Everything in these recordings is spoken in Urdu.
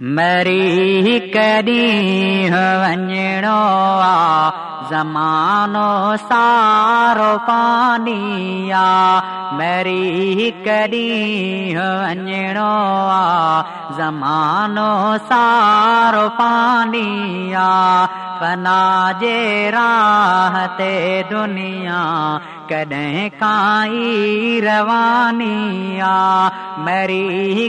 مری کڑھو آ زمانو سارو پانی مری کڑو آ زمانو سار پانی فنا جے راحت دنیا کدیں کائی روانیا مری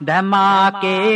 دھماکے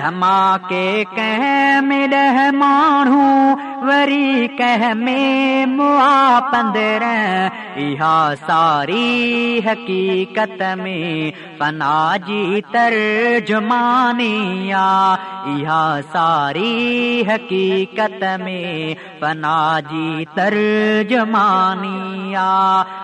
دھماک کہ میں رہ مانوں وری کہ ماں پندرہ یہ ساری حقیقت میں پنا جی ترجمانی یہ ساری حقیقت میں پنا جی ترجمانی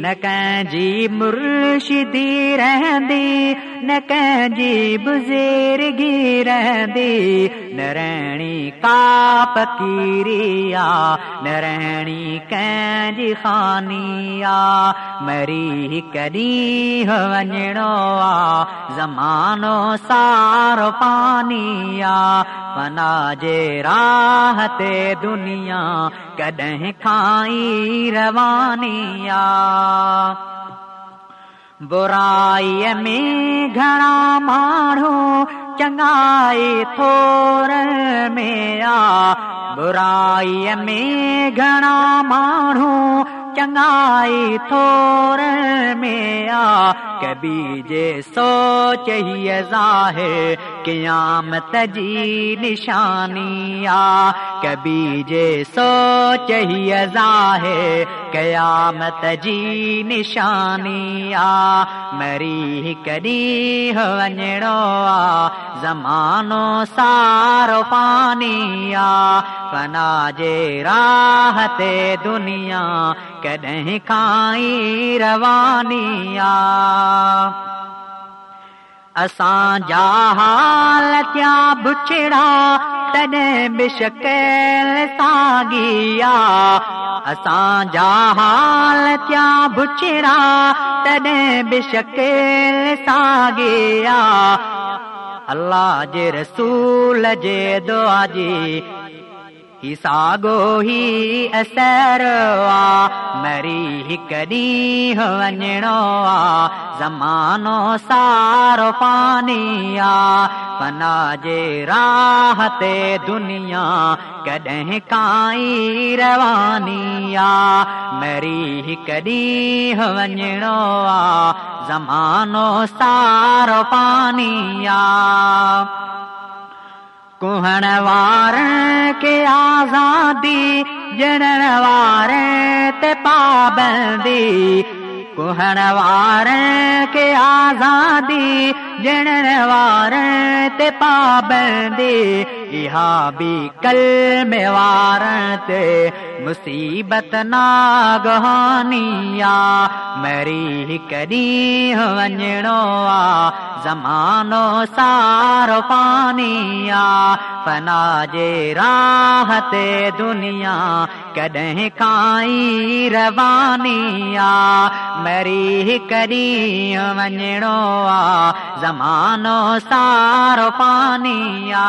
نکجی مرشدی رہندی نکجی بزرگی رہی نرینی کاپ کیریا نرینی کینج خانیا مری کری وجنو آ زمانو سار پانیا پنا جے راہ تے دنیا کدیں کھائی روانیا برائی میں گھڑا ماڑو چنگائی تھور میں برائی میں گھنا مانو چنگائی تھور میں کبھی جے سوچ ہی ظاہر قیامت جی نشانیاں۔ کبھی جے سو ہی ظاہر قیامت جی نشانیاں۔ مری کری ہو آ زمانو سارو پانیا فنا جے راحت دنیا کدیں کھائی آ اساں جا حال تیا بچڑا تنے بشکل ساگیا اساں جا حال تیا بچڑا تنے بشکل ساگیا اللہ جے رسول جے دعا جی ساگو ہی اثر آ مری کڑی ہو زمانو سار پانی آ پنا راہتے دنیا کدیں کئی روانی مری کڑ وجہ زمانو سار پانی آ کوہنوار کے آزادی جنوار تے پابندی۔ کوہنوار کے آزادی جنوار تے پابندی۔ یہاں بھی کل میں وارن تے مصیبت ناگانی مری کڑ مجھو آ زمانو سار پانی آ پنا جاحتے دنیا کدیں کئی ربانی مری کدی مجھو آ زمانو سار پانی آ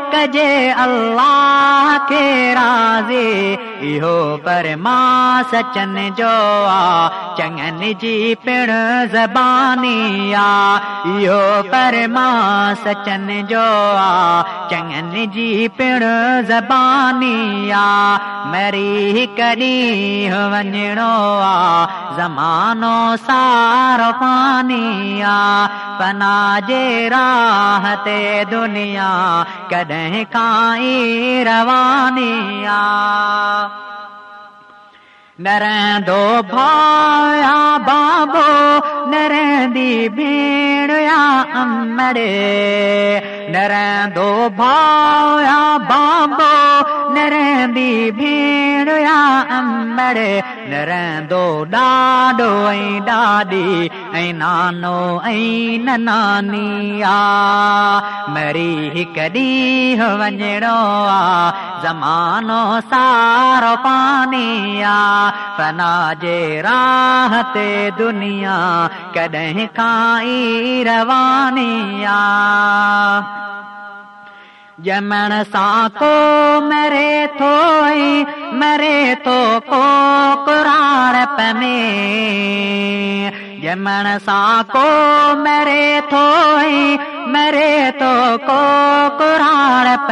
کجے اللہ پر ماں سچن جو چن جی پڑ زبانی پر ماں سچن جو آ چنگن جی پڑ زبانی مری جی آ، زمانو سار پانی پنا جیرا تنیا مہکائے روانیا نرندو بھایا بابو نرندی بیڑیا امڑے۔ نرندو بھایا بابو نرندی بیڑیا امڑے۔ وادی نانو ای نانی مری کھڑو زمانو سار پانی آ سنا دنیا کدیں کائی روانی جمن سا کو مرے تھوئی، مرے تو کو قرآن پے جمن سا کو مرے تھوئ مرے تو کو قرآن پ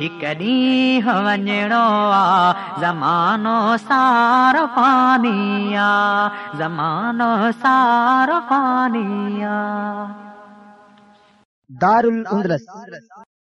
وجھو زمانو سار پانیا زمانو سار پانیا دار الاندلس